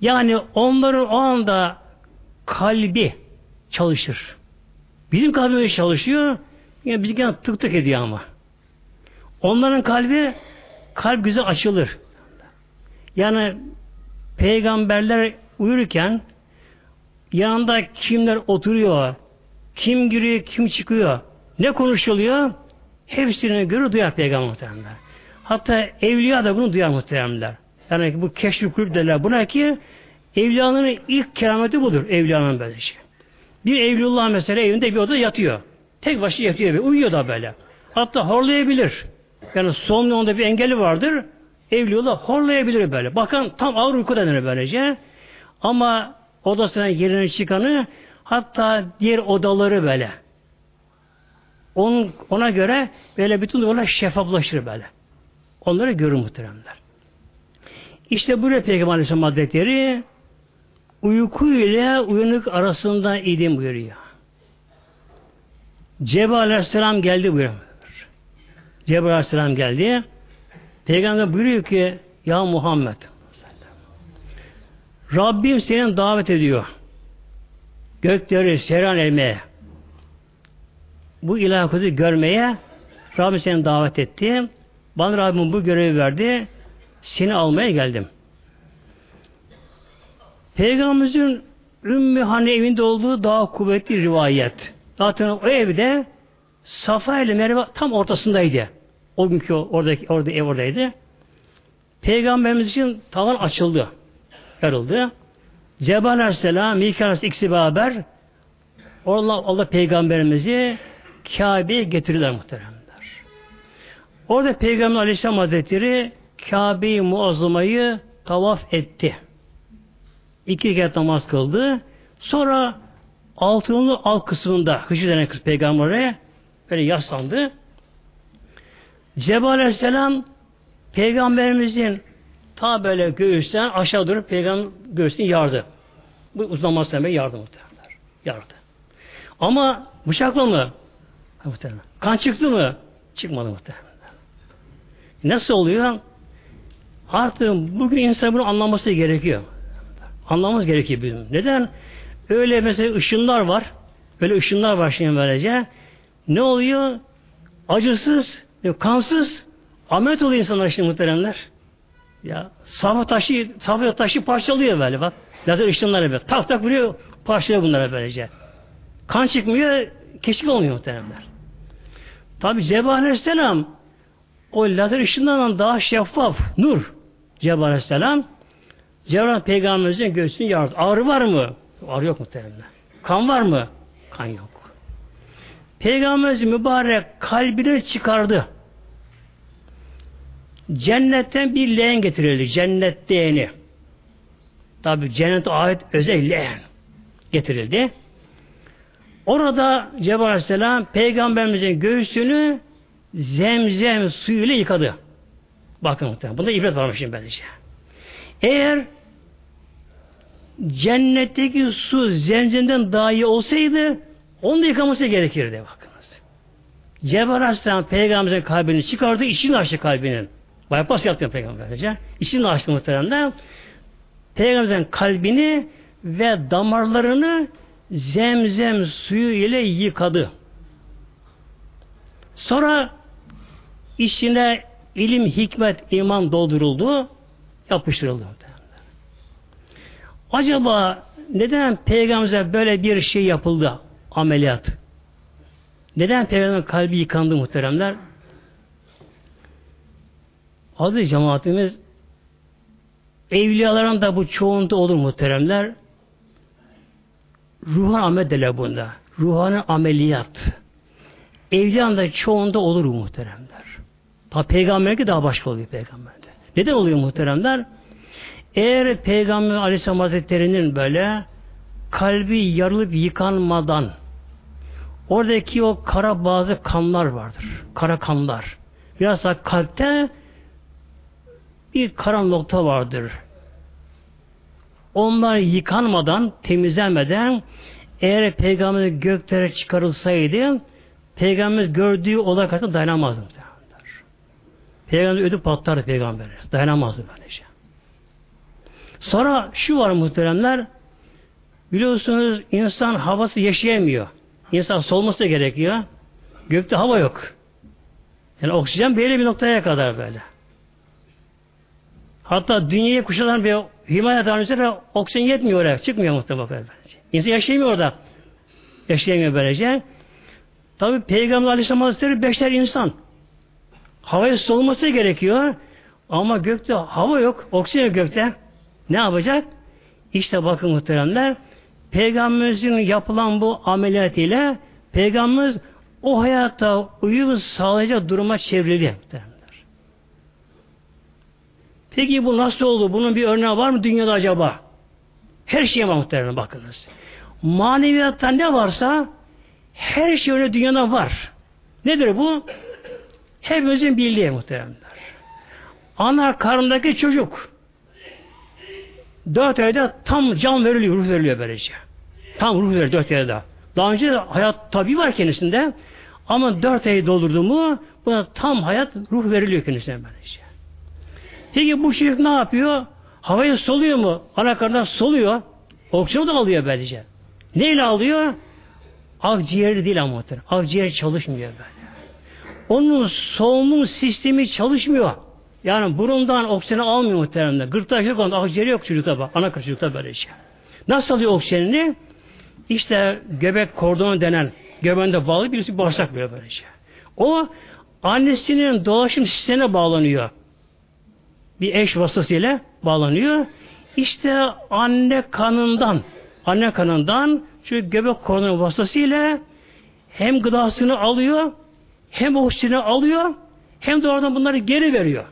Yani onların o anda kalbi çalışır. Bizim kalbimiz çalışıyor. Yani bizimki tık tık ediyor ama. Onların kalbi kalp güzel açılır. Yani peygamberler uyurken yanında kimler oturuyor, kim giriyor, kim çıkıyor, ne konuşuluyor hepsini görür duyar peygamber muhteremler. Hatta evliya da bunu duyar muhteremler. Yani bu keşf kulüp derler buna ki evliyanın ilk kerameti budur evliyanın böyle şey. Bir evlullah mesela evinde bir oda yatıyor. Tek başına yatıyor, uyuyor da böyle. Hatta horlayabilir. Yani somnonda bir engeli vardır. Evliyola horlayabilir böyle. Bakın tam ağır uyku denir böylece. Ama odasına yerine çıkanı hatta diğer odaları böyle. Onun, ona göre böyle bütün duvarlar şeffaflaşır böyle. Onları görür muhteremler. İşte buraya Peygamber Aleyhisselam Hazretleri uyku ile uyanık arasında idim buyuruyor. Cebrail Aleyhisselam geldi buyuruyor. Cebrail Aleyhisselam geldi. Peygamber buyuruyor ki Ya Muhammed Rabbim senin davet ediyor. Gökleri seran elmeye. Bu ilahakızı görmeye Rabbim seni davet etti. Bana Rabbim bu görevi verdi. Seni almaya geldim. Peygamberimizin Ümmü evinde olduğu daha kuvvetli rivayet. Zaten o evde Safa ile Merve tam ortasındaydı. O günkü oradaki orada ev oradaydı. Peygamberimiz için tavan açıldı. Yarıldı. Cebrail Aleyhisselam, Mikail Aleyhisselam beraber Allah, Allah peygamberimizi Kabe'ye getiriyorlar muhteremler. Orada Peygamber Aleyhisselam Hazretleri Kabe'yi muazzamayı tavaf etti. İki kere namaz kıldı. Sonra altının alt kısmında Hıcı denen kız peygambere böyle yaslandı. Cebrail Aleyhisselam Peygamberimizin ta böyle göğüsten aşağı durup peygamber göğsünü yardı. Bu uzanmazsa yardı muhtemelen. Yardı. Ama bıçakla mı? Muhtemelen. Kan çıktı mı? Çıkmadı muhtemelen. Nasıl oluyor? Artık bugün insan bunu anlaması gerekiyor. Anlamamız gerekiyor bizim. Neden? Öyle mesela ışınlar var. Böyle ışınlar var şimdi böylece. Ne oluyor? Acısız, kansız ameliyat oluyor insanlar işte muhteremler. Ya safı taşı, safı taşı parçalıyor böyle bak. Lazer ışınları böyle. Tak tak vuruyor, parçalıyor bunlara böylece. Kan çıkmıyor, keşik olmuyor muhteremler. Tabi Cebrail Aleyhisselam o lazer ışınlarından daha şeffaf, nur. Cebrail Aleyhisselam Cebrail Peygamberimizin göğsünü yardı. Ağrı var mı? Ağrı yok muhteremler. Kan var mı? Kan yok. Peygamberimiz mübarek kalbini çıkardı. Cennetten bir leğen getirildi. Cennet leğeni. Tabi cennete ait özel leğen getirildi. Orada Cebrail Aleyhisselam Peygamberimizin göğsünü zemzem suyuyla yıkadı. Bakın muhtemelen. Bunda ibret varmış şimdi böylece. Eğer cennetteki su zemzemden daha iyi olsaydı onu da yıkaması gerekirdi bakınız. Cebrail Aleyhisselam Peygamberimizin kalbini çıkardı, içini açtı kalbinin. Bypass yaptı Peygamberce. İçini açtı muhtemelen. Peygamberimizin kalbini ve damarlarını zemzem suyu ile yıkadı. Sonra içine ilim, hikmet, iman dolduruldu, yapıştırıldı. Acaba neden Peygamberimize böyle bir şey yapıldı? Ameliyat. Neden Peygamberin kalbi yıkandı muhteremler? Adı cemaatimiz evliyaların da bu çoğunda olur muhteremler. Ruhan derler bunda. Ruhanı ameliyat. Evliyanın da çoğunda olur muhteremler. Ta peygamberki daha başka oluyor peygamberde. Neden oluyor muhteremler? Eğer Peygamber Aleyhisselam Hazretleri'nin böyle kalbi yarılıp yıkanmadan oradaki o kara bazı kanlar vardır. Kara kanlar. Biraz da kalpte bir kara nokta vardır. Onlar yıkanmadan, temizlenmeden eğer Peygamber göklere çıkarılsaydı Peygamber gördüğü olay karşısında dayanamazdı. Peygamber ödü patlardı Peygamber. Dayanamazdı böylece. Sonra şu var muhteremler biliyorsunuz insan havası yaşayamıyor. İnsan solması gerekiyor. Gökte hava yok. Yani oksijen belli bir noktaya kadar böyle. Hatta dünyayı kuşatan bir Himalaya Dağı'nın oksijen yetmiyor oraya. Çıkmıyor muhtemelen böylece. İnsan yaşayamıyor orada. Yaşayamıyor böylece. Tabi Peygamber Aleyhisselam Hazretleri beşer insan. Havaya solması gerekiyor. Ama gökte hava yok. Oksijen gökte. Ne yapacak? İşte bakın muhteremler Peygamberimizin yapılan bu ameliyat ile Peygamberimiz o hayatta uyum sağlayacak duruma çevrildi. Peki bu nasıl oldu? Bunun bir örneği var mı dünyada acaba? Her şeye muhtemelen bakınız. Maneviyatta ne varsa her şey öyle dünyada var. Nedir bu? Hepimizin bildiği muhteremler. Ana karnındaki çocuk dört ayda tam can veriliyor, ruh veriliyor böylece. Tam ruh veriliyor dört ayda. Daha önce hayat tabi var kendisinde ama dört ayı doldurdu mu buna tam hayat ruh veriliyor kendisine böylece. Peki bu çocuk ne yapıyor? Havayı soluyor mu? Ana karnından soluyor. Oksijeni de alıyor böylece. Neyle alıyor? Akciğeri değil ama Akciğer çalışmıyor böyle. Onun solunum sistemi çalışmıyor. Yani burundan oksijeni almıyor muhtemelen. Gırtlağı yok onda. Akciğeri yok çocukta bak. Ana çocukta böyle şey. Nasıl alıyor oksijenini? İşte göbek kordonu denen göbeğinde bağlı birisi bağırsak böyle böyle şey. O annesinin dolaşım sistemine bağlanıyor. Bir eş vasıtasıyla bağlanıyor. İşte anne kanından anne kanından şu göbek kordonu vasıtasıyla hem gıdasını alıyor hem oksijeni alıyor hem de oradan bunları geri veriyor.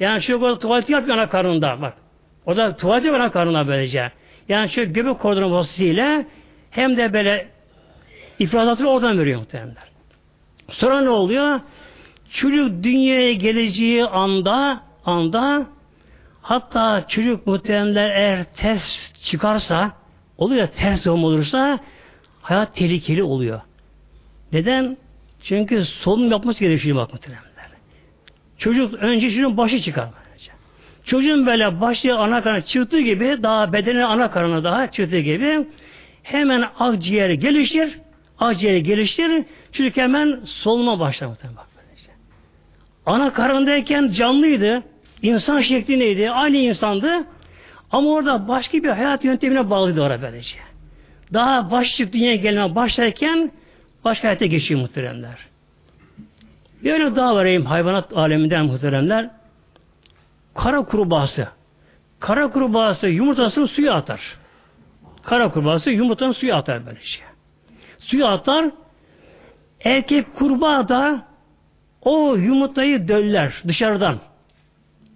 Yani şu kadar tuvalet yapıyor ana karnında bak. O da tuvalet yapıyor ana karnına böylece. Yani şu göbek kordonu vasıtasıyla hem de böyle ifrazatını oradan veriyor muhtemelenler. Sonra ne oluyor? Çocuk dünyaya geleceği anda anda hatta çocuk muhtemelenler eğer ters çıkarsa oluyor ters doğum olursa hayat tehlikeli oluyor. Neden? Çünkü solunum yapması gerekiyor bak muhtemelenler. Çocuk önce çocuğun başı çıkar. Çocuğun böyle başı ana karnına çıktığı gibi daha bedeni ana karnına daha çıktığı gibi hemen akciğer gelişir. Akciğer geliştir. Çocuk hemen soluma başlar. Ana karnındayken canlıydı. İnsan şekli neydi? Aynı insandı. Ama orada başka bir hayat yöntemine bağlıydı orada böylece. Daha başlık dünyaya gelmeye başlarken başka hayata geçiyor muhteremler. Bir öyle daha vereyim hayvanat aleminden muhteremler. Kara kurbağası. Kara kurbağası yumurtasını suya atar. Kara kurbağası yumurtanın suya atar böylece. Suya atar. Erkek kurbağa da o yumurtayı döller dışarıdan.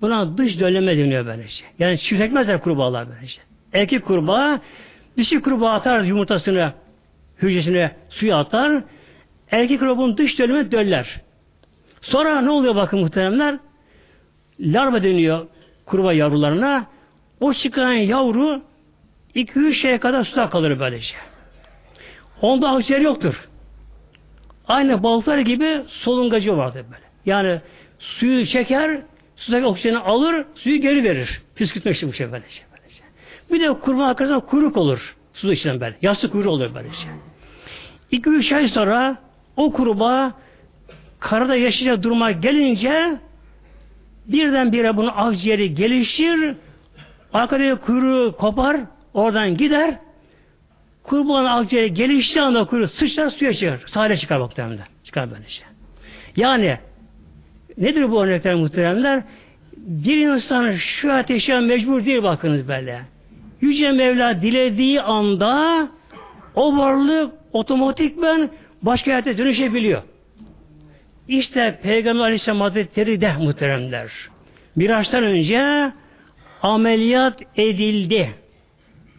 Buna dış dölleme deniyor böylece. Yani çiftleşmezler kurbağalar böylece. Erkek kurbağa dişi kurbağa atar yumurtasını hücresine suya atar. Erkek kurbağanın dış dölleme döller. Sonra ne oluyor bakın muhteremler? Larva dönüyor kurbağa yavrularına. O çıkan yavru 2-3 şeye kadar suda kalır böylece. Onda akciğer yoktur. Aynı balıklar gibi solungacı vardır böyle. Yani suyu çeker, sudaki oksijeni alır, suyu geri verir. Püskürtmek için bu şey böylece. böylece. Bir de kurma arkasında kuyruk olur. Su içinden böyle. Yassı kuyruğu olur böylece. İki üç ay sonra o kurbağa karada yaşayacak duruma gelince birdenbire bunun akciğeri gelişir, arkada kuyruğu kopar, oradan gider, Kurbağanın akciğeri geliştiği anda kuyruğu sıçrar suya çıkar. Sahile çıkar muhtemelen. Çıkar böylece. Yani nedir bu örnekler muhteremler? Bir insan şu ateşe mecbur değil bakınız böyle. Yüce Mevla dilediği anda o varlık otomatikmen başka hayata dönüşebiliyor. İşte Peygamber Aleyhisselam Hazretleri de muhteremler. Miraçtan önce ameliyat edildi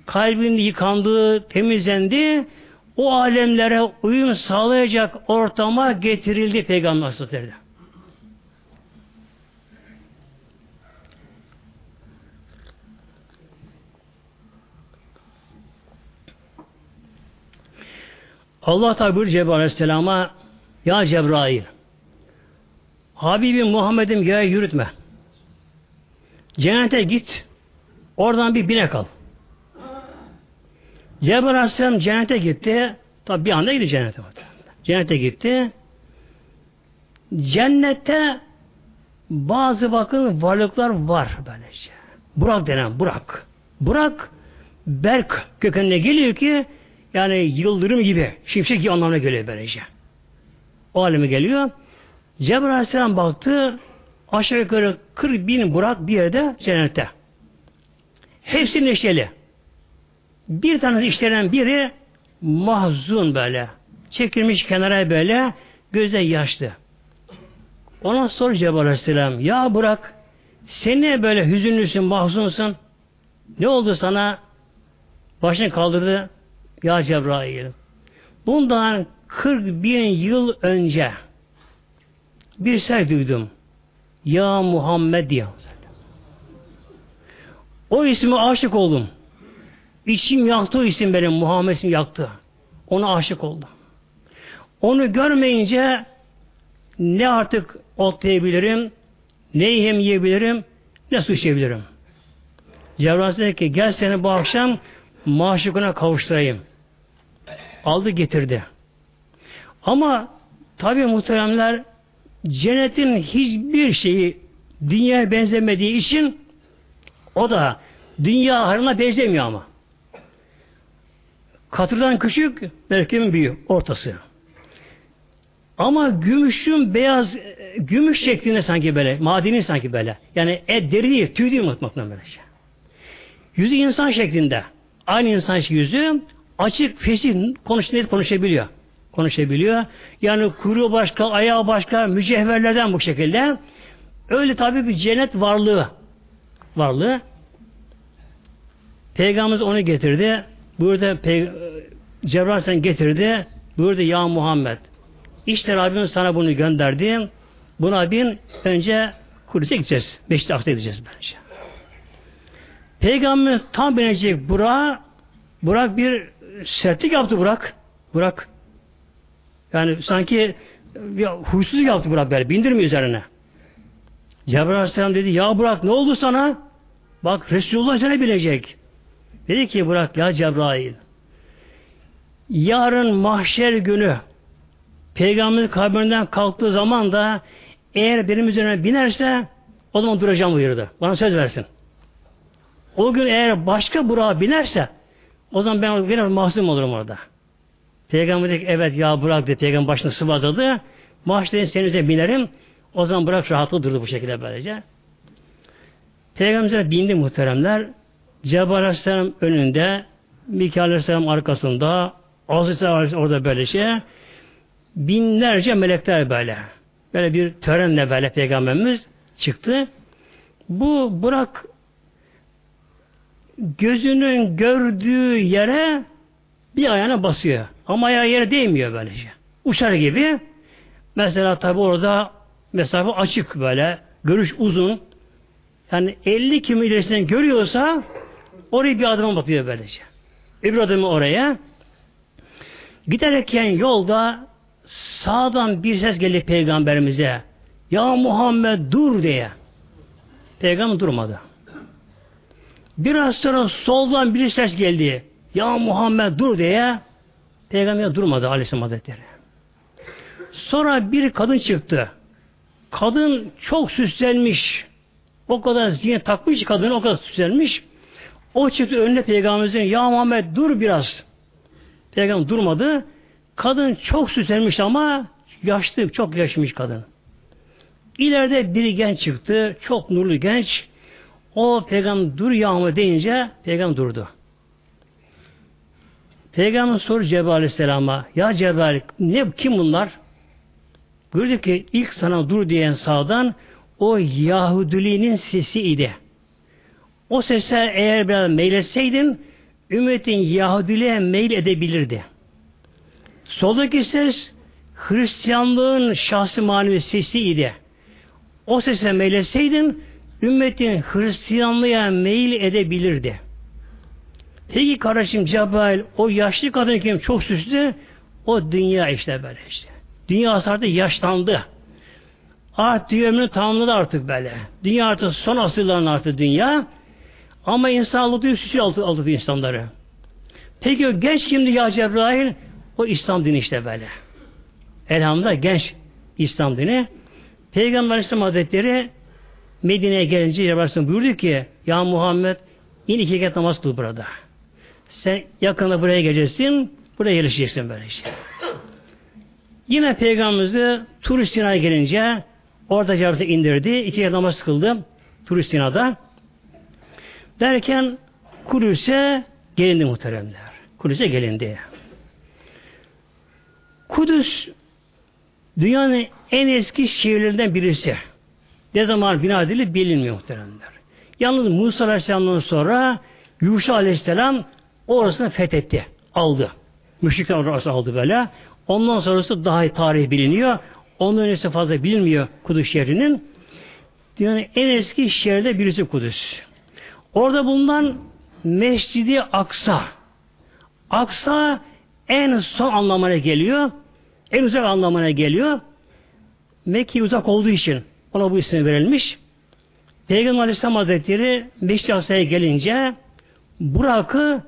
kalbin yıkandığı, temizlendi, o alemlere uyum sağlayacak ortama getirildi Peygamber Hazretleri. Allah tabi buyuruyor Cebrail Aleyhisselam'a Ya Cebrail Habibim Muhammed'im göğe yürütme. Cennete git. Oradan bir binek al. Cebrail Aleyhisselam cennete gitti. Tabi bir anda gitti cennete. Cennete gitti. Cennette bazı bakın varlıklar var böylece. Burak denen Burak. Burak Berk kökenine geliyor ki yani yıldırım gibi, şimşek gibi anlamına geliyor böylece. O aleme geliyor. Cebrail Aleyhisselam baktı aşağı yukarı 40 bin Burak bir yerde cennette. Hepsi neşeli. Bir tane işlenen biri mahzun böyle. Çekilmiş kenara böyle gözde yaşlı. Ona sor Cebrail Aleyhisselam ya bırak sen niye böyle hüzünlüsün, mahzunsun? Ne oldu sana? Başını kaldırdı. Ya Cebrail. Bundan 40 bin yıl önce bir ses duydum. Ya Muhammed diye. O ismi aşık oldum. İçim yaktı o isim benim. Muhammed isim yaktı. Ona aşık oldum. Onu görmeyince ne artık otlayabilirim, ne yem yiyebilirim, ne su içebilirim. Cebrail dedi ki gel seni bu akşam maşukuna kavuşturayım. Aldı getirdi. Ama tabi muhteremler cennetin hiçbir şeyi dünyaya benzemediği için o da dünya harına benzemiyor ama. Katırdan küçük, merkebin büyük, ortası. Ama gümüşün beyaz, gümüş şeklinde sanki böyle, madeni sanki böyle. Yani et deri değil, tüy değil mutlaka böyle şey. Yüzü insan şeklinde. Aynı insan yüzü açık, fesih, konuş, net konuşabiliyor. Konuşabiliyor. Yani kuyruğu başka, ayağı başka, mücevherlerden bu şekilde. Öyle tabi bir cennet varlığı. Varlığı. Peygamberimiz onu getirdi. Burada Cebrail sen getirdi. Buyurdu ya Muhammed. İşte Rabbim sana bunu gönderdi. Buna bin önce Kudüs'e gideceğiz. Beşiktaş'a Aksa gideceğiz bence. Peygamber tam binecek Burak Burak bir sertlik yaptı Burak. Burak. Yani sanki bir huysuz yaptı Burak böyle. Bindirmiyor üzerine. Cebrail Aleyhisselam dedi ya Burak ne oldu sana? Bak Resulullah üzerine binecek. Dedi ki bırak ya Cebrail. Yarın mahşer günü Peygamber kabrinden kalktığı zaman da eğer benim üzerine binerse O zaman duracağım buyurdu. Bana söz versin. O gün eğer başka Burak'a binerse o zaman ben yine mahzum olurum orada. Peygamber dedi ki evet ya bırak dedi. Peygamber başını sıvazladı. Maaş dedi senin üzerine binerim. O zaman bırak rahatlığı durdu bu şekilde böylece. Peygamber'e bindi muhteremler. Cebrail Aleyhisselam önünde, Mikail Aleyhisselam arkasında, Azrail orada böyle şey. Binlerce melekler böyle. Böyle bir törenle böyle Peygamberimiz çıktı. Bu bırak gözünün gördüğü yere bir ayağına basıyor. Ama ayağı yere değmiyor böylece. Uçar gibi. Mesela tabi orada mesafe açık böyle. Görüş uzun. Yani 50 kim ilerisinden görüyorsa oraya bir adım batıyor böylece. Öbür adımı oraya. Giderken yolda sağdan bir ses geldi peygamberimize. Ya Muhammed dur diye. Peygamber durmadı. Biraz sonra soldan bir ses geldi. Ya Muhammed dur diye. Peygamber durmadı Aleyhisselam Hazretleri. Sonra bir kadın çıktı. Kadın çok süslenmiş. O kadar zihin takmış kadın o kadar süslenmiş. O çıktı önüne peygamberimizin ya Muhammed dur biraz. Peygamber durmadı. Kadın çok süslenmiş ama yaşlı, çok yaşmış kadın. İleride bir genç çıktı. Çok nurlu genç. O peygamber dur yağmur deyince peygamber durdu. Peygamber soru Cebrail Aleyhisselam'a ya Cebrail ne kim bunlar? Buyurdu ki ilk sana dur diyen sağdan o Yahudiliğinin sesi idi. O sese eğer biraz meyletseydin ümmetin Yahudiliğe meyil edebilirdi. Soldaki ses Hristiyanlığın şahsi manevi sesiydi. O sese meyletseydin ümmetin Hristiyanlığa meyil edebilirdi. Peki kardeşim Cebrail o yaşlı kadın kim çok süslü o dünya işte böyle işte. Dünya artık yaşlandı. Artık ömrünü tamamladı artık böyle. Dünya artık son asırların artık dünya. Ama insanlığı süsü aldı, aldı insanları. Peki o genç kimdi ya Cebrail? O İslam dini işte böyle. Elhamdülillah genç İslam dini. Peygamber Aleyhisselam Hazretleri Medine'ye gelince Cebrail buyurdu ki Ya Muhammed in iki kez namaz kıl burada. Sen yakında buraya geleceksin, buraya yerleşeceksin böyle işte. Yine Peygamberimizi Turistina'ya gelince orada Cebrail'i indirdi. iki kez namaz kıldı Turistina'da. Derken Kudüs'e gelindi muhteremler. Kudüs'e gelindi. Kudüs dünyanın en eski şehirlerinden birisi. Ne zaman bina edildi bilinmiyor muhteremler. Yalnız Musa Aleyhisselam'dan sonra Yuşa Aleyhisselam orasını fethetti. Aldı. Müşrikler orasını aldı böyle. Ondan sonrası daha tarih biliniyor. Ondan öncesi fazla bilinmiyor Kudüs şehrinin. Dünyanın en eski şehirde birisi Kudüs. Orada bulunan Mescidi Aksa. Aksa en son anlamına geliyor. En uzak anlamına geliyor. Mekke uzak olduğu için ona bu isim verilmiş. Peygamber Aleyhisselam Hazretleri Meşri Aksa'ya gelince Burak'ı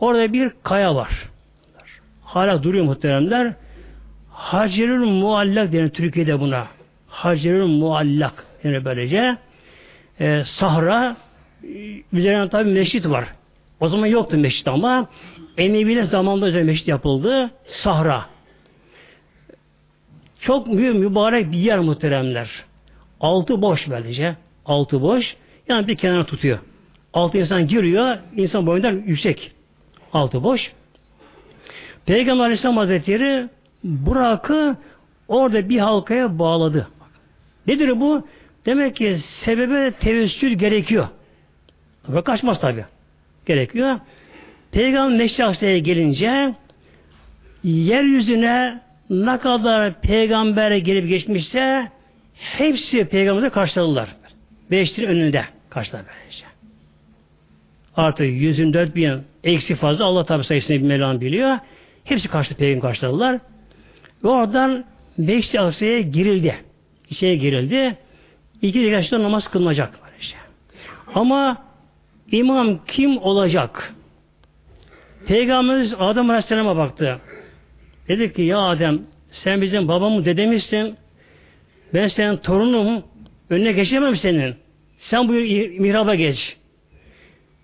orada bir kaya var. Hala duruyor muhteremler. Hacerül muallak denir Türkiye'de buna. Hacerül muallak denir böylece. Ee, sahra üzerine tabi meşrit var. O zaman yoktu meşrit ama Emeviler zamanında üzerine meşrit yapıldı. Sahra. Çok büyük mübarek bir yer muhteremler. Altı boş böylece. Altı boş. Yani bir kenara tutuyor. Altı insan giriyor. insan boyundan yüksek. Altı boş. Peygamber Aleyhisselam Hazretleri Burak'ı orada bir halkaya bağladı. Nedir bu? Demek ki sebebe tevessül gerekiyor. Tabi kaçmaz tabi. Gerekiyor. Peygamber Meşri gelince yeryüzüne ne kadar peygamber gelip geçmişse hepsi peygamberde karşıladılar. Beştir önünde karşıladı böylece. Yüzün dört bin eksi fazla Allah tabi sayısını Mevlam biliyor. Hepsi karşı peygamber karşıladılar. Ve oradan Beşti Aksa'ya girildi. İçeri girildi. İki yaşta namaz kılınacak. Böylece. Ama imam kim olacak? Peygamberimiz Adem Aleyhisselam'a baktı. Dedi ki ya Adem sen bizim babamı dedemizsin. Ben senin torunum. Önüne geçemem senin. Sen buyur mihraba geç.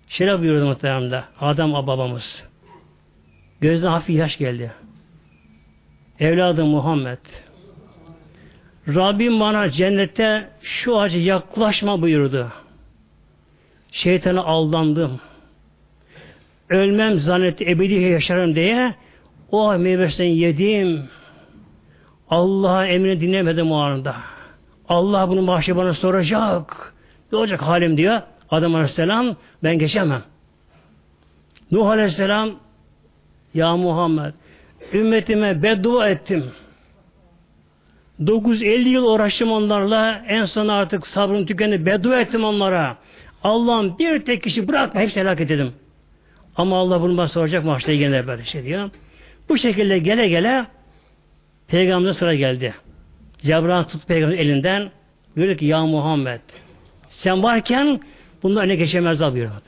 Şöyle buyurdu muhteremde. Adam babamız. Gözden hafif yaş geldi. Evladım Muhammed. Rabbim bana cennette şu acı yaklaşma buyurdu. Şeytana aldandım. Ölmem zannetti ebedi yaşarım diye o meyvesinden yedim. Allah'a emrini dinlemedim o anda. Allah bunu bahşe bana soracak. Ne olacak halim diyor. Adam Aleyhisselam ben geçemem. Nuh Aleyhisselam ya Muhammed ümmetime beddua ettim. 950 yıl uğraştım onlarla. En son artık sabrım tükendi. Beddua ettim onlara. Allah'ım bir tek kişi bırakma. Hepsini helak edelim. Ama Allah bunu bana soracak mı? gene böyle şey diyor. Bu şekilde gele gele Peygamber'e sıra geldi. Cebrail tut Peygamber elinden. Diyor ki ya Muhammed sen varken bunlar öne geçemezler buyuruyor.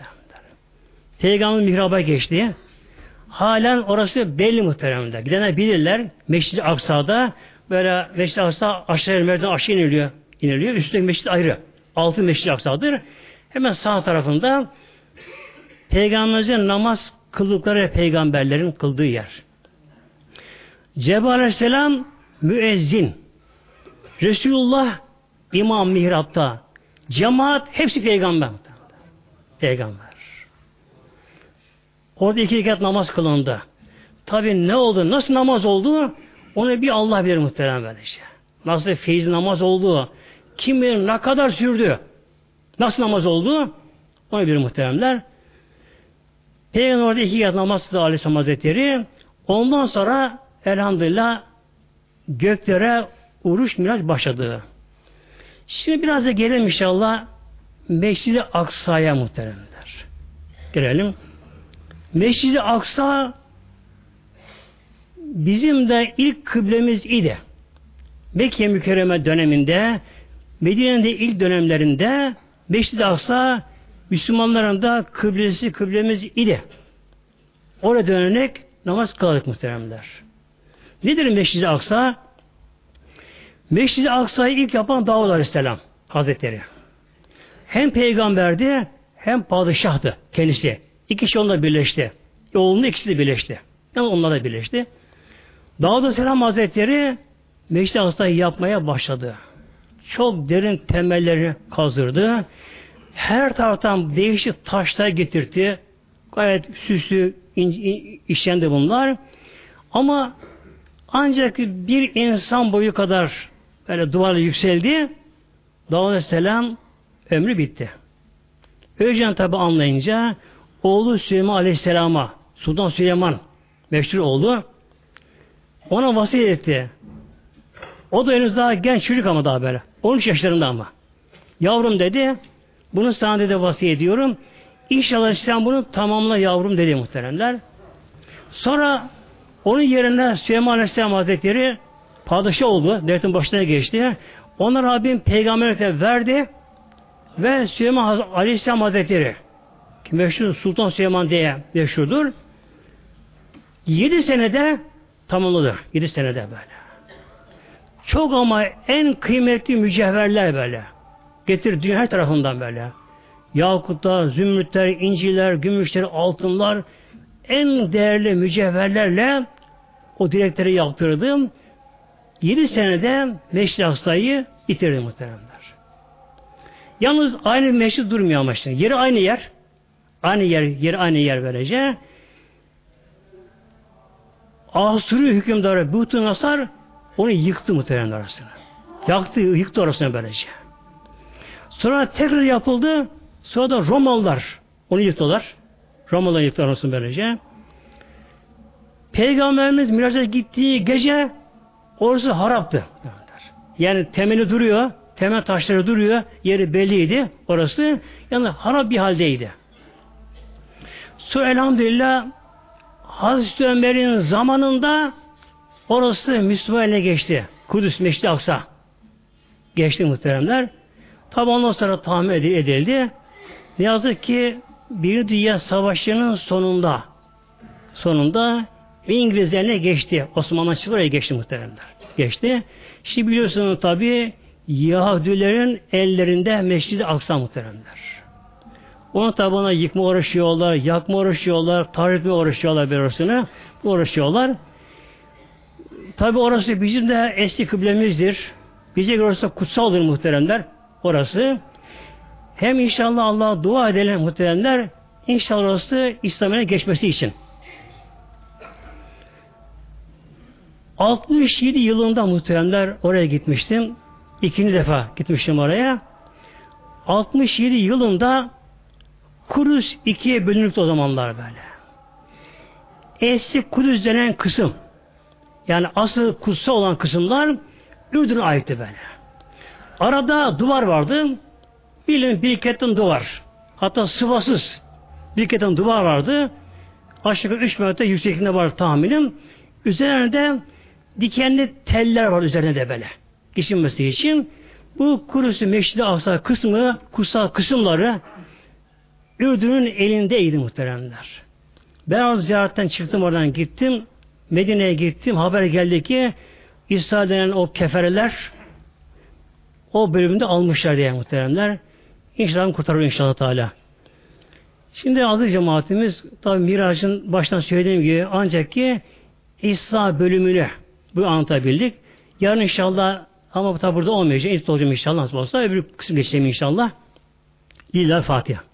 Peygamber mihraba geçti. Halen orası belli muhteremde. Gidenler bilirler. Meşrid-i Aksa'da böyle Meşrid-i Aksa aşağı merdiven aşağı iniliyor. iniliyor. Üstündeki meşrid ayrı. Altı Meşrid-i Aksa'dır. Hemen sağ tarafında Peygamberimizin namaz kıldıkları peygamberlerin kıldığı yer. Cebrail Aleyhisselam müezzin. Resulullah imam mihrapta. Cemaat hepsi peygamber. Peygamber. Orada iki rekat namaz kılındı. Tabi ne oldu? Nasıl namaz oldu? Onu bir Allah bilir muhterem böylece. Nasıl feyiz namaz oldu? Kim bilir ne kadar sürdü? Nasıl namaz oldu? Onu bilir muhteremler. Peygamber orada iki rekat namaz kıldı Aleyhisselam Hazretleri. Ondan sonra elhamdülillah göklere uruş miraç başladı. Şimdi biraz da gelelim inşallah Mescid-i Aksa'ya muhteremler. Gelelim. Mescid-i Aksa bizim de ilk kıblemiz idi. Mekke mükerreme döneminde Medine'nin de ilk dönemlerinde Mescid-i Aksa Müslümanların da kıblesi kıblemiz idi. Oraya dönerek namaz kıldık muhteremler. Nedir Mescid-i Aksa? Mescid-i Aksa'yı ilk yapan Davud Aleyhisselam Hazretleri. Hem peygamberdi hem padişahtı kendisi. İki şey onunla birleşti. Oğlunun ikisi de birleşti. Yani onlar da birleşti. Davud Aleyhisselam Hazretleri Meşri Aksa'yı yapmaya başladı. Çok derin temellerini kazırdı. Her taraftan değişik taşlar getirdi. Gayet süslü işlendi bunlar. Ama ancak bir insan boyu kadar böyle duvarla yükseldi. Davud Aleyhisselam ömrü bitti. Öylece tabi anlayınca oğlu Süleyman Aleyhisselam'a Sultan Süleyman meşhur oldu. Ona vasiyet etti. O da henüz daha genç çocuk ama daha böyle. 13 yaşlarında ama. Yavrum dedi, bunu sana dedi vasiyet ediyorum. İnşallah sen bunu tamamla yavrum dedi muhteremler. Sonra onun yerine Süleyman Aleyhisselam Hazretleri padişah oldu. Devletin başına geçti. Ona Rabbim peygamberlikte verdi ve Süleyman Aleyhisselam Hazretleri ki meşhur Sultan Süleyman diye meşhurdur. Yedi senede tamamladı. Yedi senede böyle. Çok ama en kıymetli mücevherler böyle. Getir dünya her tarafından böyle. Yakutlar, zümrütler, inciler, gümüşler, altınlar en değerli mücevherlerle o direkleri yaptırdım. Yedi senede Meşri Aksa'yı bitirdi muhteremler. Yalnız aynı meşri durmuyor ama şimdi. Yeri aynı yer. Aynı yer, yeri aynı yer böylece. Asuri hükümdarı Buhtun Nasar onu yıktı muhtemelen arasını. Yaktı, yıktı orasını böylece. Sonra tekrar yapıldı. Sonra da Romalılar onu yıktılar. Romalılar yıktı orasını böylece. Peygamberimiz Miraç'a gittiği gece orası haraptı. Yani temeli duruyor. Temel taşları duruyor. Yeri belliydi orası. Yani harap bir haldeydi. Sonra elhamdülillah Hazreti Ömer'in zamanında orası Müslüman geçti. Kudüs Meşri Aksa. Geçti muhteremler. Tabi ondan sonra tahmin edildi. Ne yazık ki bir Dünya Savaşı'nın sonunda sonunda İngilizlerine geçti. Osmanlı oraya geçti muhteremler. Geçti. Şimdi biliyorsunuz tabi Yahudilerin ellerinde Mescid-i Aksa muhteremler. Onun tabana yıkma uğraşıyorlar, yakma uğraşıyorlar, tarif etme uğraşıyorlar bir orasını. Uğraşıyorlar. Tabi orası bizim de eski kıblemizdir. Bize göre orası kutsaldır muhteremler. Orası. Hem inşallah Allah'a dua edelim muhteremler. İnşallah orası İslam'a geçmesi için. 67 yılında muhteremler oraya gitmiştim. İkinci defa gitmiştim oraya. 67 yılında Kudüs ikiye bölünüktü o zamanlar böyle. Eski Kudüs denen kısım yani asıl kutsal olan kısımlar Ürdün'e aitti böyle. Arada duvar vardı. Bilin bir ketten duvar. Hatta sıvasız bir ketten duvar vardı. Aşağı 3 metre yüksekliğinde var tahminim. Üzerinde dikenli teller var üzerinde de böyle. Geçinmesi için. Bu Kudüs'ü Meşrid-i Aksa kısmı, kutsal kısımları Ürdün'ün elindeydi muhteremler. Ben o ziyaretten çıktım oradan gittim. Medine'ye gittim. Haber geldi ki İsa denen o kefereler o bölümünde almışlar diye muhteremler. İnşallah kurtarır inşallah Teala. Şimdi aziz cemaatimiz tabi Miraç'ın baştan söylediğim gibi ancak ki İsa bölümünü bu anlatabildik. Yarın inşallah ama tabi burada olmayacak. İlk olacağım inşallah nasıl olsa öbür kısım geçeceğim inşallah. Lillahi Fatiha.